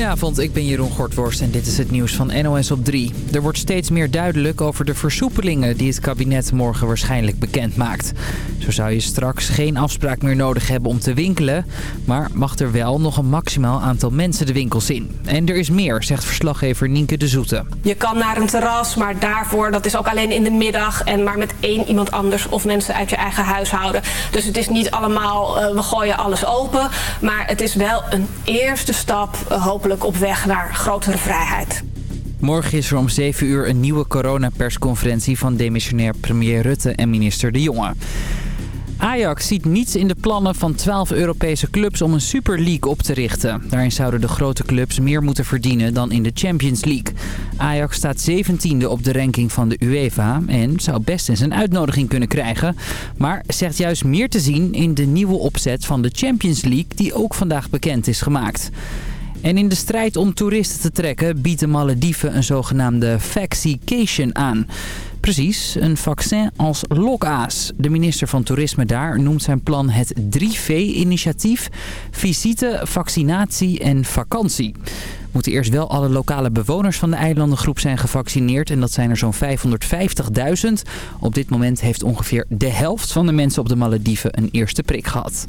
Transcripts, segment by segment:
Goedenavond, ik ben Jeroen Gortworst en dit is het nieuws van NOS op 3. Er wordt steeds meer duidelijk over de versoepelingen die het kabinet morgen waarschijnlijk bekend maakt. Zo zou je straks geen afspraak meer nodig hebben om te winkelen, maar mag er wel nog een maximaal aantal mensen de winkels in. En er is meer, zegt verslaggever Nienke de Zoete. Je kan naar een terras, maar daarvoor, dat is ook alleen in de middag en maar met één iemand anders of mensen uit je eigen huishouden. Dus het is niet allemaal, uh, we gooien alles open, maar het is wel een eerste stap, uh, hopelijk op weg naar grotere vrijheid. Morgen is er om 7 uur een nieuwe coronapersconferentie van demissionair premier Rutte en minister De Jonge. Ajax ziet niets in de plannen van 12 Europese clubs om een Super League op te richten. Daarin zouden de grote clubs meer moeten verdienen dan in de Champions League. Ajax staat 17e op de ranking van de UEFA en zou best eens een uitnodiging kunnen krijgen. Maar zegt juist meer te zien in de nieuwe opzet van de Champions League die ook vandaag bekend is gemaakt. En in de strijd om toeristen te trekken biedt de Malediven een zogenaamde vaccication aan. Precies, een vaccin als lokaas. De minister van Toerisme daar noemt zijn plan het 3V-initiatief. Visite, vaccinatie en vakantie. Moeten eerst wel alle lokale bewoners van de eilandengroep zijn gevaccineerd. En dat zijn er zo'n 550.000. Op dit moment heeft ongeveer de helft van de mensen op de Malediven een eerste prik gehad.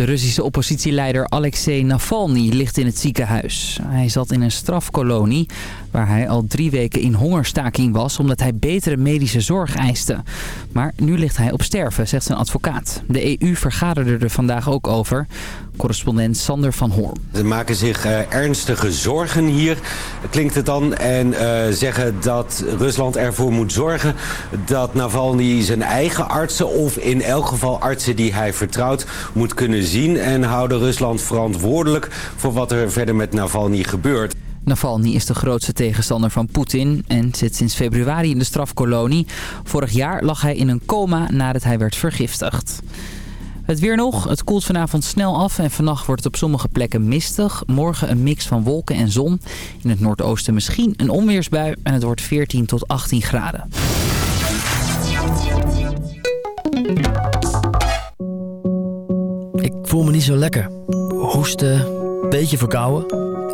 De Russische oppositieleider Alexei Navalny ligt in het ziekenhuis. Hij zat in een strafkolonie waar hij al drie weken in hongerstaking was omdat hij betere medische zorg eiste. Maar nu ligt hij op sterven, zegt zijn advocaat. De EU vergaderde er vandaag ook over. Correspondent Sander van Hoorn. Ze maken zich uh, ernstige zorgen hier, klinkt het dan. En uh, zeggen dat Rusland ervoor moet zorgen dat Navalny zijn eigen artsen... of in elk geval artsen die hij vertrouwt moet kunnen zien... en houden Rusland verantwoordelijk voor wat er verder met Navalny gebeurt. Navalny is de grootste tegenstander van Poetin en zit sinds februari in de strafkolonie. Vorig jaar lag hij in een coma nadat hij werd vergiftigd. Het weer nog. Het koelt vanavond snel af en vannacht wordt het op sommige plekken mistig. Morgen een mix van wolken en zon. In het noordoosten misschien een onweersbui en het wordt 14 tot 18 graden. Ik voel me niet zo lekker. Hoesten, beetje verkouden.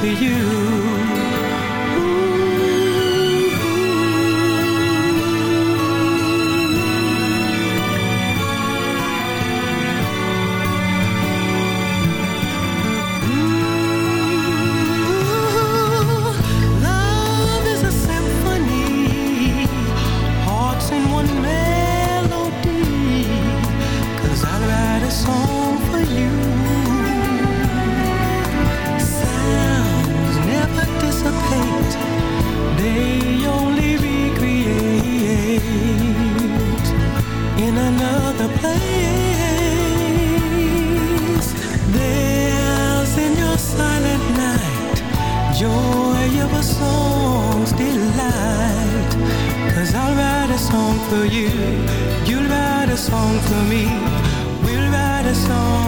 only recreate place. In your silent night, song's. Cause I'll write a song for you, you'll write a song for me, we'll write a song.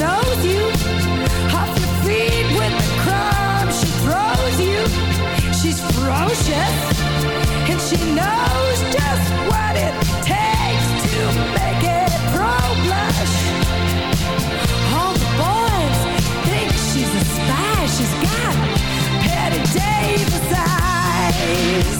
knows you. Off your feet with the crumbs she throws you. She's ferocious, and she knows just what it takes to make it pro blush. All the boys think she's a spy. She's got Bette Davis eyes.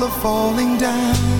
walls are falling down.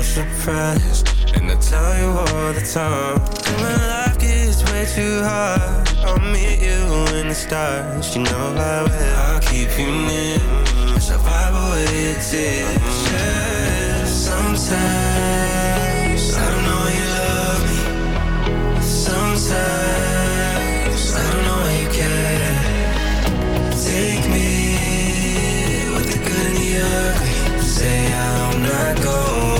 It's no surprise, and I tell you all the time. When life gets way too hard, I'll meet you in the stars. You know I will. I'll keep you near. Survive away your tears. Yeah. Sometimes I don't know you love me. Sometimes I don't know you care. Take me with the good and the ugly. Say I'm not going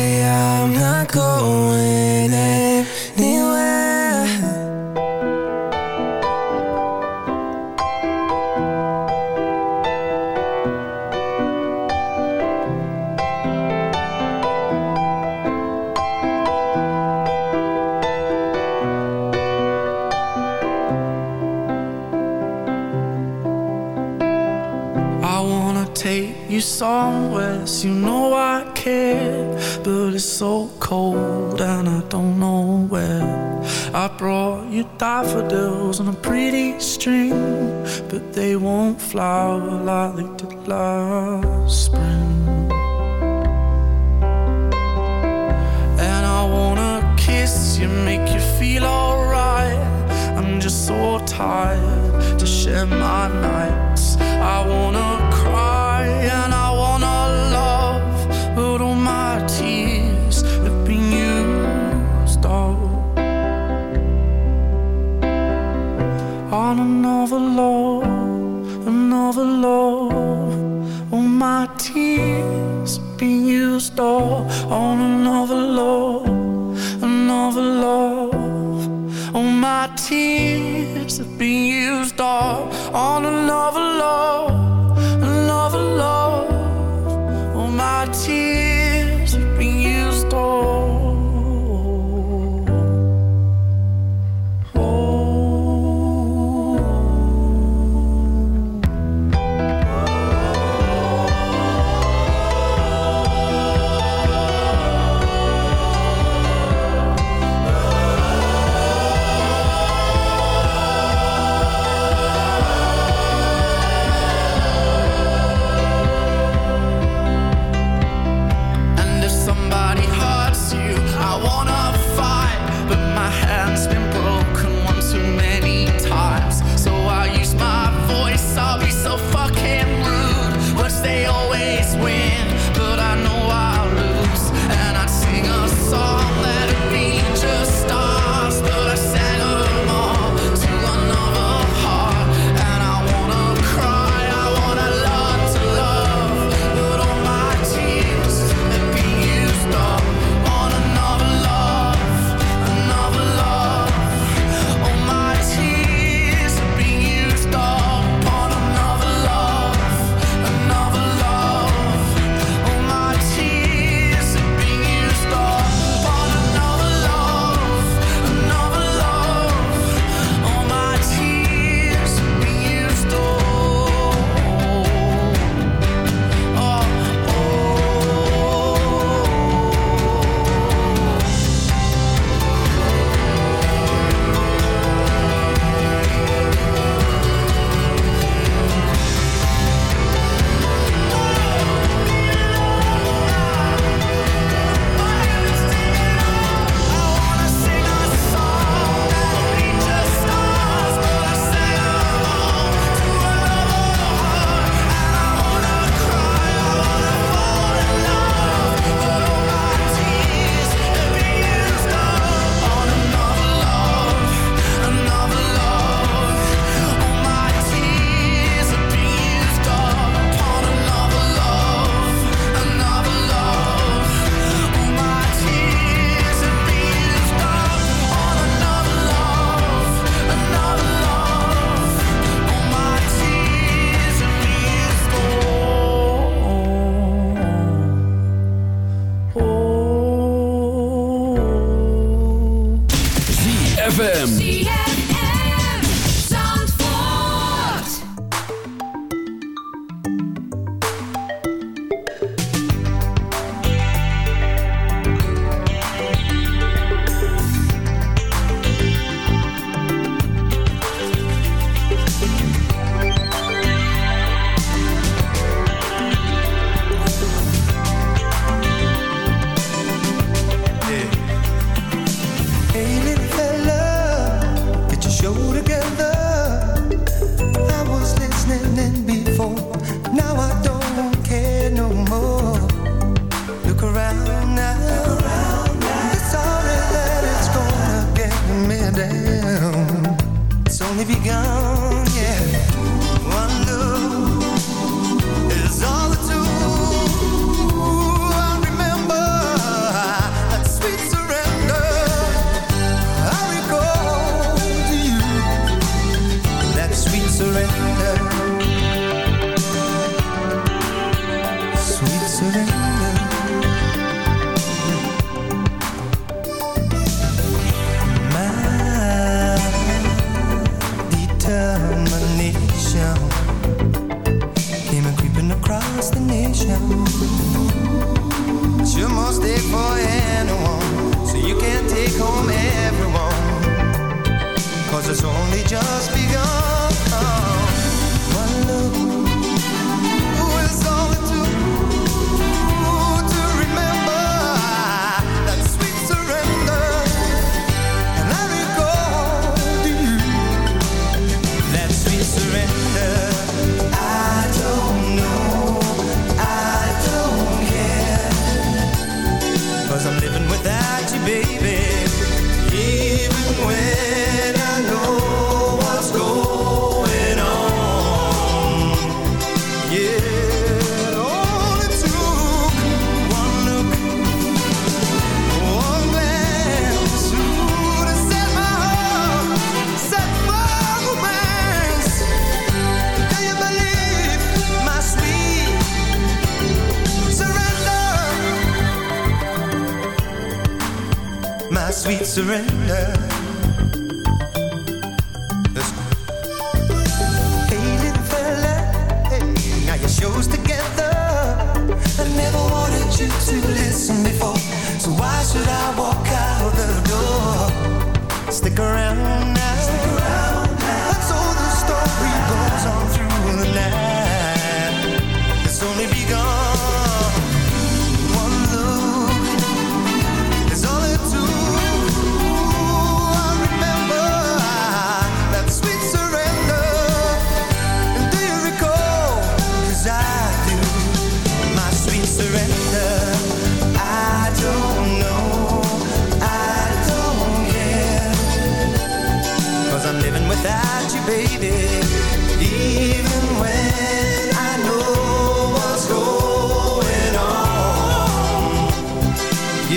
Say I'm not going flower like they did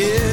Yeah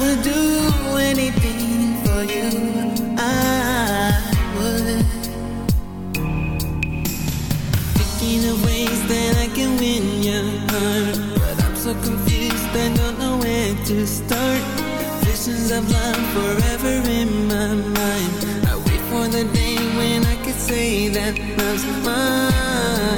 Would do anything for you, I would. Thinking of ways that I can win your heart. But I'm so confused, I don't know where to start. Visions of love forever in my mind. I wait for the day when I could say that love's mine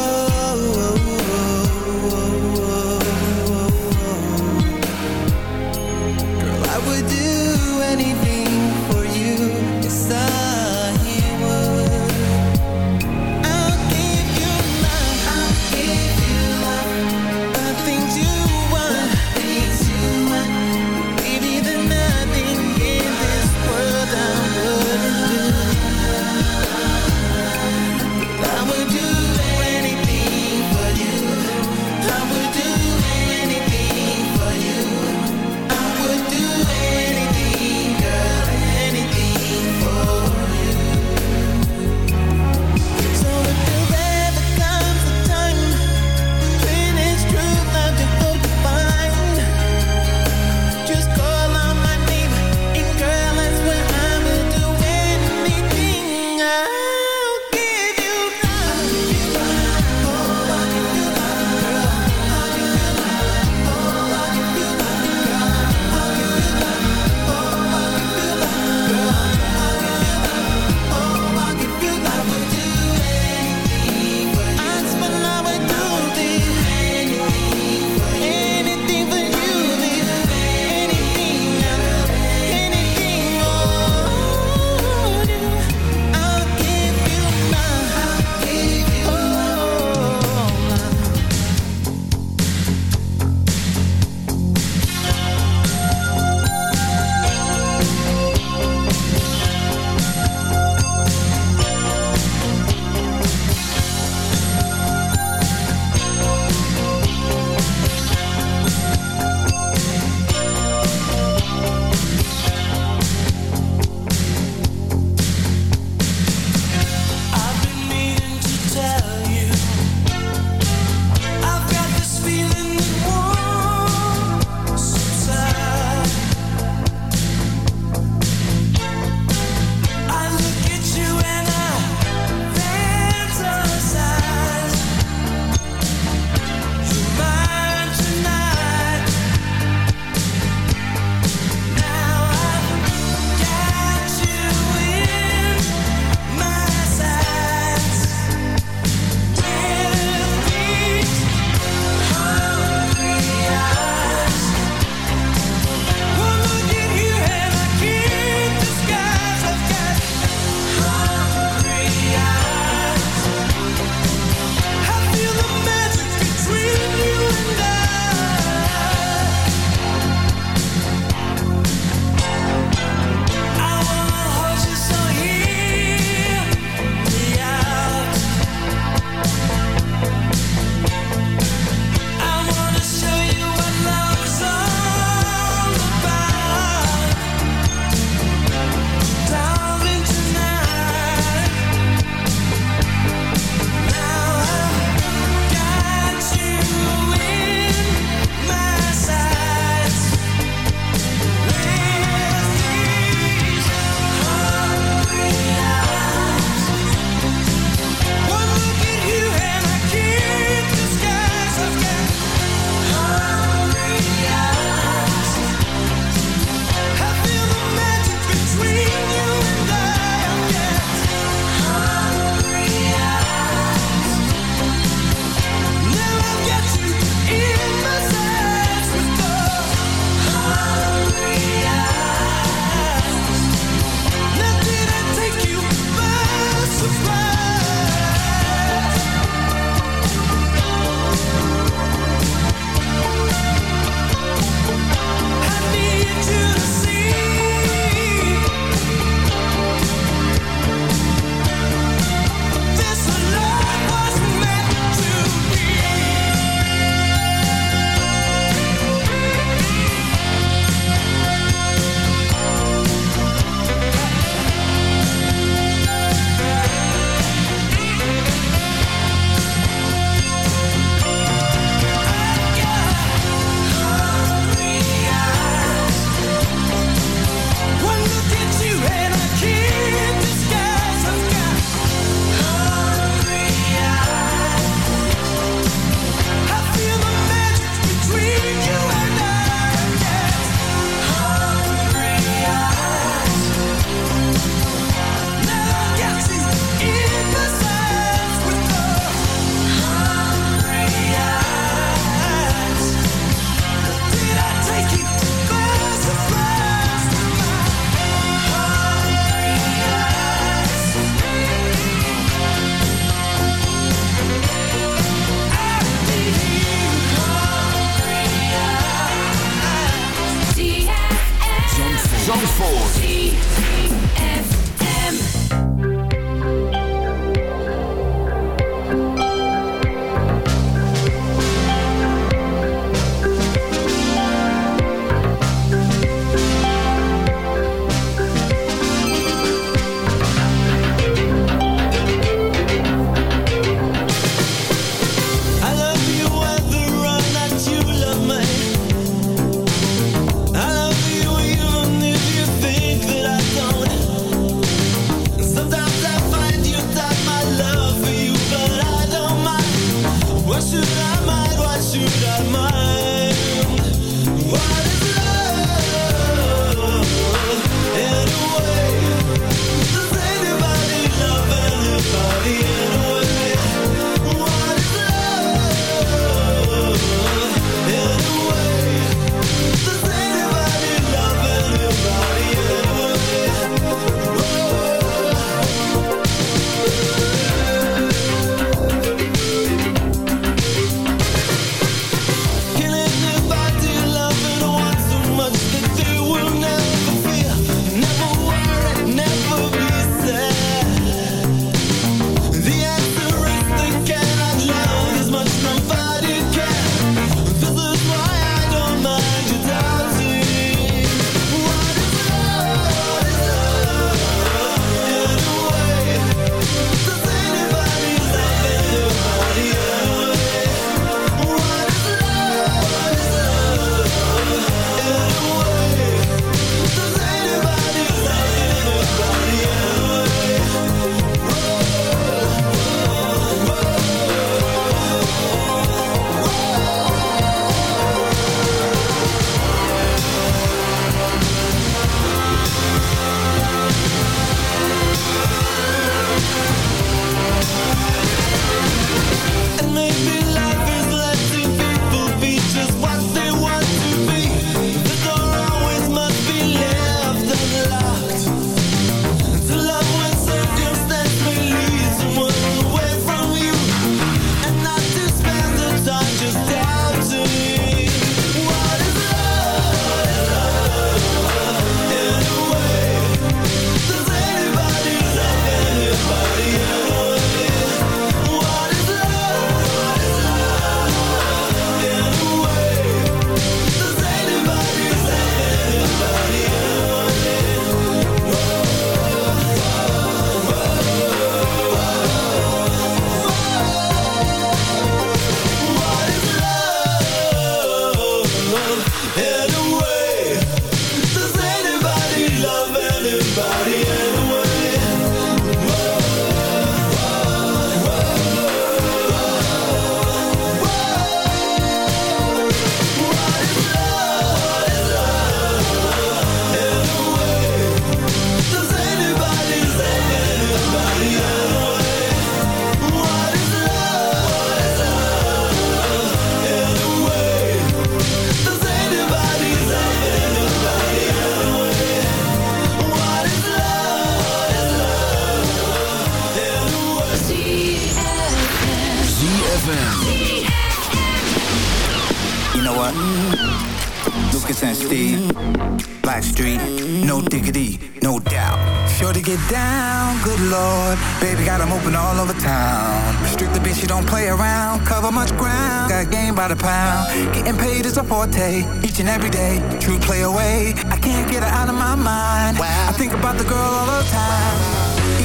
pound. Getting paid is a forte, each and every day. True play away, I can't get her out of my mind. Wow. I think about the girl all the time.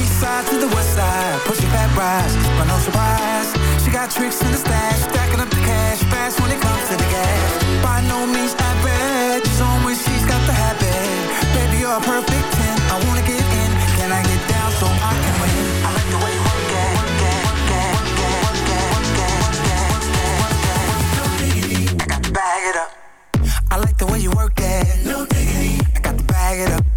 East side to the west side, pushing back rise, but no surprise. She got tricks in the stash, stacking up the cash, fast when it comes to the gas. By no means average, she's on when she's got the habit. Baby, you're a perfect 10, I wanna get in. Can I get down so I can win? I like the way bag it up.